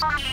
Bye.